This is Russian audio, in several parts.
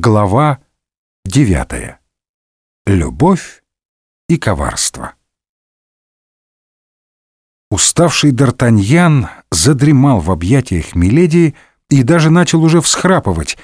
Глава девятая. Любовь и коварство. Уставший Д'Артаньян задремал в объятиях Миледи и даже начал уже всхрапывать,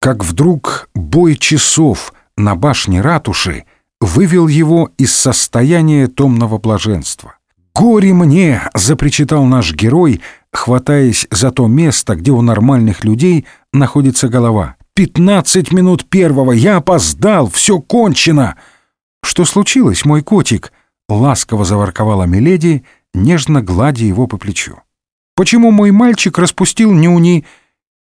как вдруг бой часов на башне ратуши вывел его из состояния томного блаженства. «Горе мне!» — запричитал наш герой, хватаясь за то место, где у нормальных людей находится голова. «Пятнадцать минут первого! Я опоздал! Все кончено!» «Что случилось, мой котик?» — ласково заворковала Миледи, нежно гладя его по плечу. «Почему мой мальчик распустил нюни?»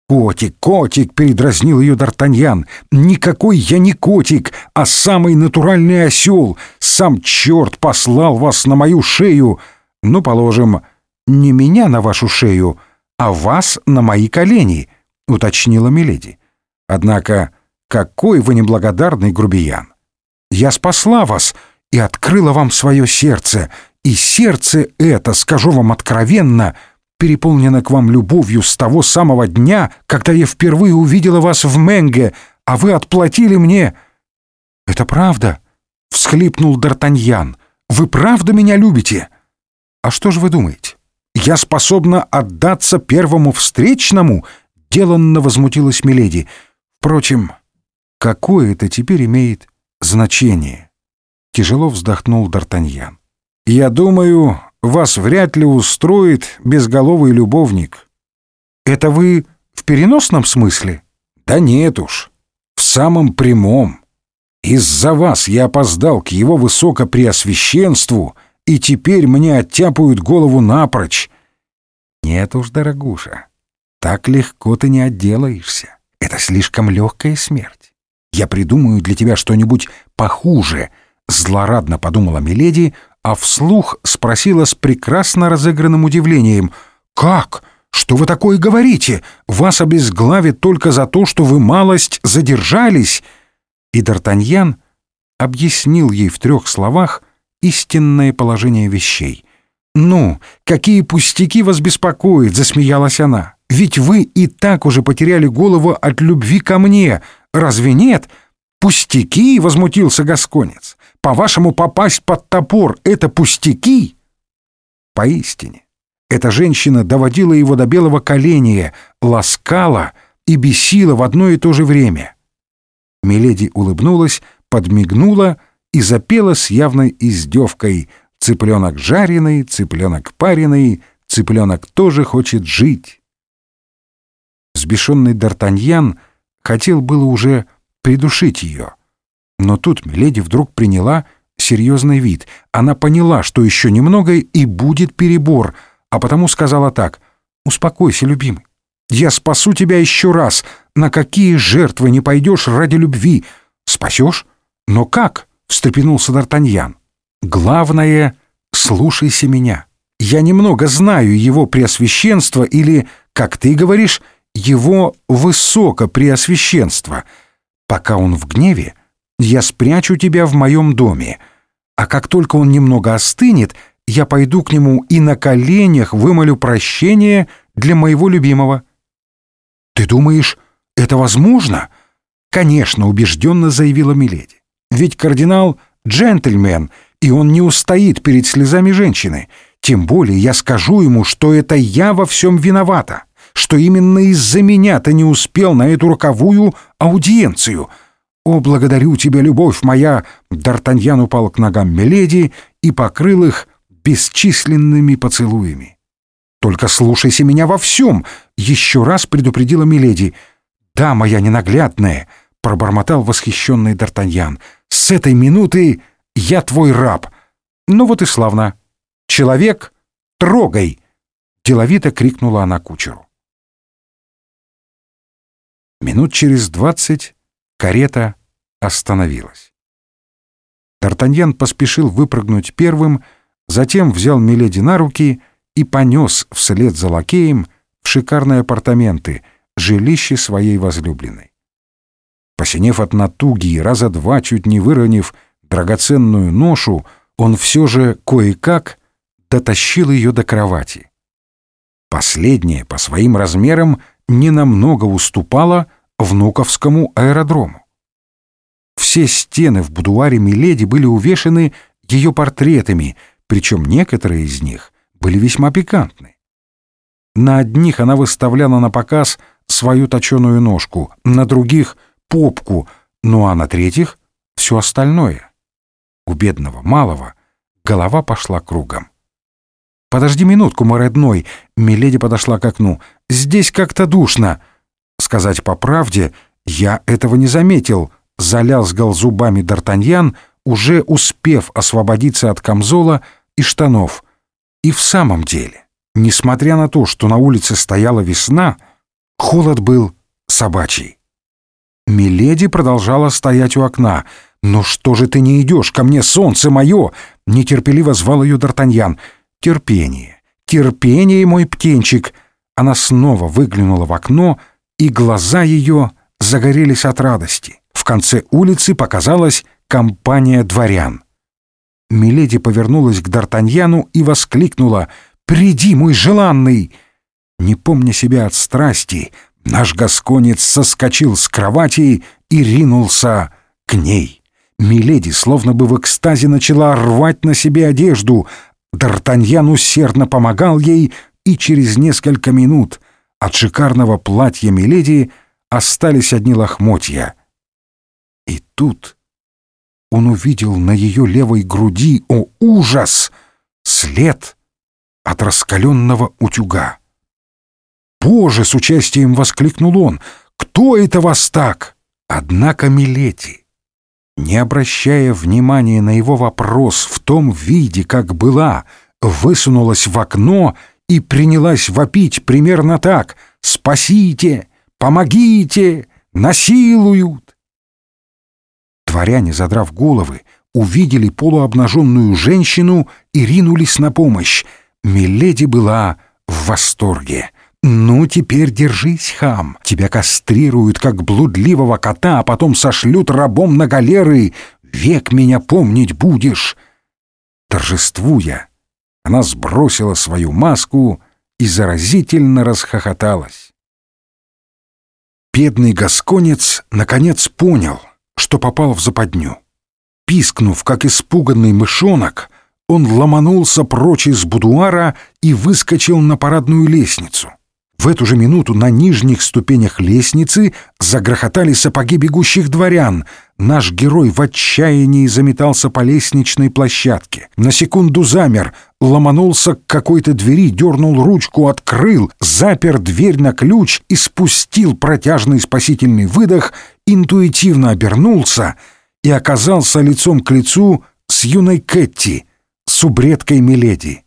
«Котик, котик!» — передразнил ее Д'Артаньян. «Никакой я не котик, а самый натуральный осел! Сам черт послал вас на мою шею! Ну, положим, не меня на вашу шею, а вас на мои колени!» — уточнила Миледи. Однако, какой вы неблагодарный грубиян! Я спасла вас и открыла вам свое сердце, и сердце это, скажу вам откровенно, переполнено к вам любовью с того самого дня, когда я впервые увидела вас в Менге, а вы отплатили мне. Это правда? всхлипнул Д'Артаньян. Вы правда меня любите? А что же вы думаете? Я способна отдаться первому встречному? Деланно возмутилась Миледи. Впрочем, какое это теперь имеет значение? Тяжело вздохнул Д'Артаньян. Я думаю, вас вряд ли устроит безголовый любовник. Это вы в переносном смысле? Да нет уж, в самом прямом. Из-за вас я опоздал к его высокопреосвященству, и теперь мне оттяпают голову напрочь. Нет уж, дорогуша, так легко ты не отделаешься. Слишком легкая смерть. Я придумаю для тебя что-нибудь похуже, злорадно подумала Миледи, а вслух спросила с прекрасно разыгранным удивлением. «Как? Что вы такое говорите? Вас обезглавят только за то, что вы малость задержались!» И Д'Артаньян объяснил ей в трех словах истинное положение вещей. «Ну, какие пустяки вас беспокоят?» — засмеялась она. Ведь вы и так уже потеряли голову от любви ко мне. Разве нет? Пустяки, возмутился гасконец. По-вашему, попасть под топор — это пустяки? Поистине, эта женщина доводила его до белого коленя, ласкала и бесила в одно и то же время. Миледи улыбнулась, подмигнула и запела с явной издевкой «Цыпленок жареный, цыпленок пареный, цыпленок тоже хочет жить». Взбешенный Д'Артаньян хотел было уже придушить ее. Но тут Миледи вдруг приняла серьезный вид. Она поняла, что еще немного и будет перебор, а потому сказала так «Успокойся, любимый. Я спасу тебя еще раз. На какие жертвы не пойдешь ради любви? Спасешь? Но как?» — встрепенулся Д'Артаньян. «Главное, слушайся меня. Я немного знаю его преосвященство или, как ты говоришь, его высокопреосвященство. Пока он в гневе, я спрячу тебя в моем доме, а как только он немного остынет, я пойду к нему и на коленях вымолю прощение для моего любимого». «Ты думаешь, это возможно?» «Конечно», — убежденно заявила Миледи. «Ведь кардинал — джентльмен, и он не устоит перед слезами женщины. Тем более я скажу ему, что это я во всем виновата» что именно из-за меня ты не успел на эту роковую аудиенцию. О, благодарю тебя, любовь моя!» Д'Артаньян упал к ногам Миледи и покрыл их бесчисленными поцелуями. «Только слушайся меня во всем!» — еще раз предупредила Миледи. «Да, моя ненаглядная!» — пробормотал восхищенный Д'Артаньян. «С этой минуты я твой раб!» «Ну вот и славно!» «Человек, трогай!» — деловито крикнула она кучеру. Минут через двадцать карета остановилась. Д'Артаньян поспешил выпрыгнуть первым, затем взял Миледи на руки и понес вслед за лакеем в шикарные апартаменты, жилище своей возлюбленной. Посинев от натуги и раза два чуть не выронив драгоценную ношу, он все же кое-как дотащил ее до кровати. Последняя по своим размерам ненамного уступала Внуковскому аэродрому. Все стены в будуаре Миледи были увешаны ее портретами, причем некоторые из них были весьма пикантны. На одних она выставляла на показ свою точеную ножку, на других — попку, ну а на третьих — все остальное. У бедного малого голова пошла кругом. «Подожди минутку, мой родной!» Миледи подошла к окну. «Здесь как-то душно!» Сказать по правде, я этого не заметил. Залязгал зубами Д'Артаньян, уже успев освободиться от камзола и штанов. И в самом деле, несмотря на то, что на улице стояла весна, холод был собачий. Миледи продолжала стоять у окна. «Ну что же ты не идешь ко мне, солнце мое?» Нетерпеливо звал ее Д'Артаньян. «Терпение, терпение, мой птенчик!» Она снова выглянула в окно, и глаза ее загорелись от радости. В конце улицы показалась компания дворян. Миледи повернулась к Д'Артаньяну и воскликнула «Приди, мой желанный!» Не помня себя от страсти, наш гасконец соскочил с кровати и ринулся к ней. Миледи словно бы в экстазе начала рвать на себе одежду. Д'Артаньян усердно помогал ей, и через несколько минут от шикарного платья Миледи остались одни лохмотья. И тут он увидел на ее левой груди, о ужас, след от раскаленного утюга. «Боже!» — с участием воскликнул он. «Кто это вас так?» Однако Милети, не обращая внимания на его вопрос в том виде, как была, высунулась в окно и принялась вопить примерно так «Спасите! Помогите! Насилуют!» Дворяне, задрав головы, увидели полуобнаженную женщину и ринулись на помощь. Миледи была в восторге. «Ну, теперь держись, хам. Тебя кастрируют, как блудливого кота, а потом сошлют рабом на галеры. Век меня помнить будешь!» Торжествуя, она сбросила свою маску и заразительно расхохоталась. Бедный гасконец наконец понял, что попал в западню. Пискнув, как испуганный мышонок, он ломанулся прочь из будуара и выскочил на парадную лестницу. В эту же минуту на нижних ступенях лестницы загрохотали сапоги бегущих дворян. Наш герой в отчаянии заметался по лестничной площадке. На секунду замер, ломанулся к какой-то двери, дернул ручку, открыл, запер дверь на ключ и спустил протяжный спасительный выдох, интуитивно обернулся и оказался лицом к лицу с юной Кэтти, субредкой Миледи.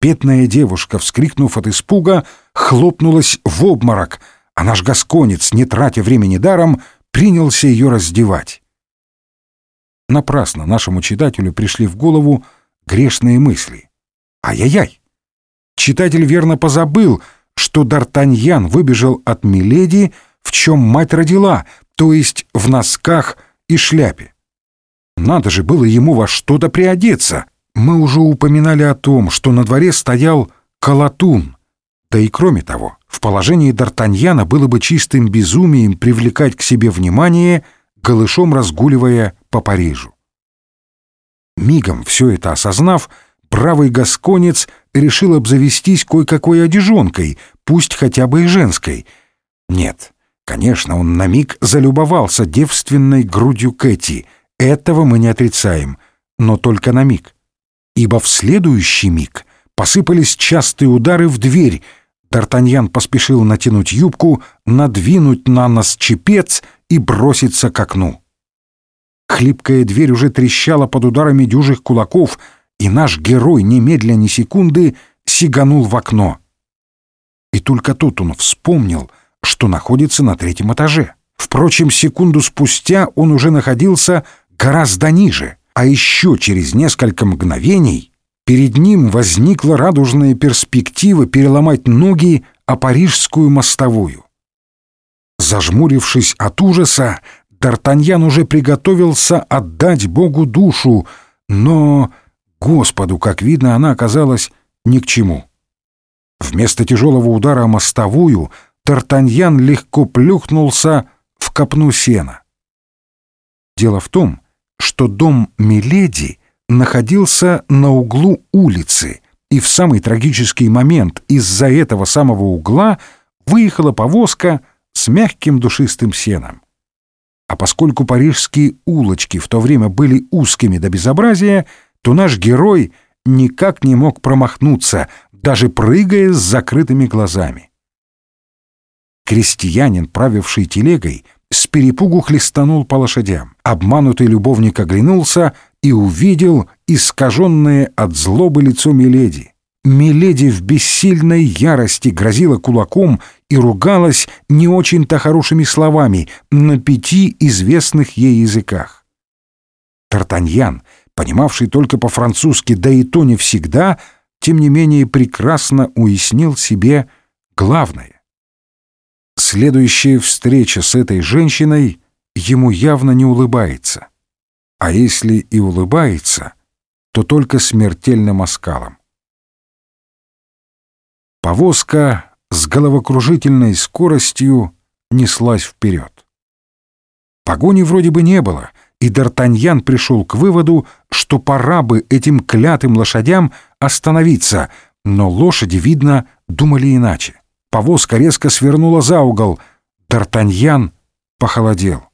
Бедная девушка, вскрикнув от испуга, хлопнулась в обморок, а наш гасконец, не тратя времени даром, принялся ее раздевать. Напрасно нашему читателю пришли в голову грешные мысли. Ай-яй-яй! Читатель верно позабыл, что Д'Артаньян выбежал от Миледи, в чем мать родила, то есть в носках и шляпе. Надо же было ему во что-то приодеться — мы уже упоминали о том, что на дворе стоял колотун. Да и кроме того, в положении Д'Артаньяна было бы чистым безумием привлекать к себе внимание, голышом разгуливая по Парижу. Мигом все это осознав, правый гасконец решил обзавестись кое-какой одежонкой, пусть хотя бы и женской. Нет, конечно, он на миг залюбовался девственной грудью Кэти. Этого мы не отрицаем, но только на миг ибо в следующий миг посыпались частые удары в дверь. Д'Артаньян поспешил натянуть юбку, надвинуть на нос чепец и броситься к окну. Хлипкая дверь уже трещала под ударами дюжих кулаков, и наш герой немедля ни секунды сиганул в окно. И только тут он вспомнил, что находится на третьем этаже. Впрочем, секунду спустя он уже находился гораздо ниже а еще через несколько мгновений перед ним возникла радужная перспектива переломать ноги о парижскую мостовую. Зажмурившись от ужаса, Д'Артаньян уже приготовился отдать Богу душу, но, Господу, как видно, она оказалась ни к чему. Вместо тяжелого удара о мостовую Тартаньян легко плюхнулся в копну сена. Дело в том, что дом Миледи находился на углу улицы, и в самый трагический момент из-за этого самого угла выехала повозка с мягким душистым сеном. А поскольку парижские улочки в то время были узкими до безобразия, то наш герой никак не мог промахнуться, даже прыгая с закрытыми глазами. Крестьянин, правивший телегой, с перепугу хлестанул по лошадям. Обманутый любовник оглянулся и увидел искаженное от злобы лицо Миледи. Миледи в бессильной ярости грозила кулаком и ругалась не очень-то хорошими словами на пяти известных ей языках. Тартаньян, понимавший только по-французски, да и то не всегда, тем не менее прекрасно уяснил себе главное. Следующая встреча с этой женщиной ему явно не улыбается. А если и улыбается, то только смертельным оскалом. Повозка с головокружительной скоростью неслась вперед. Погони вроде бы не было, и Д'Артаньян пришел к выводу, что пора бы этим клятым лошадям остановиться, но лошади, видно, думали иначе. Повозка резко свернула за угол. Д'Артаньян похолодел.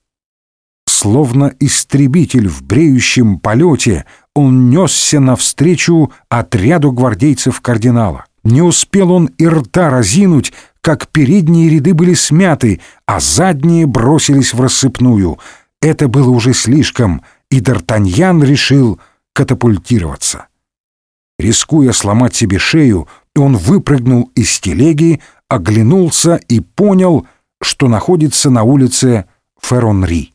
Словно истребитель в бреющем полете, он несся навстречу отряду гвардейцев кардинала. Не успел он и рта разинуть, как передние ряды были смяты, а задние бросились в рассыпную. Это было уже слишком, и Д'Артаньян решил катапультироваться. Рискуя сломать себе шею, он выпрыгнул из телеги, оглянулся и понял, что находится на улице Ферронри.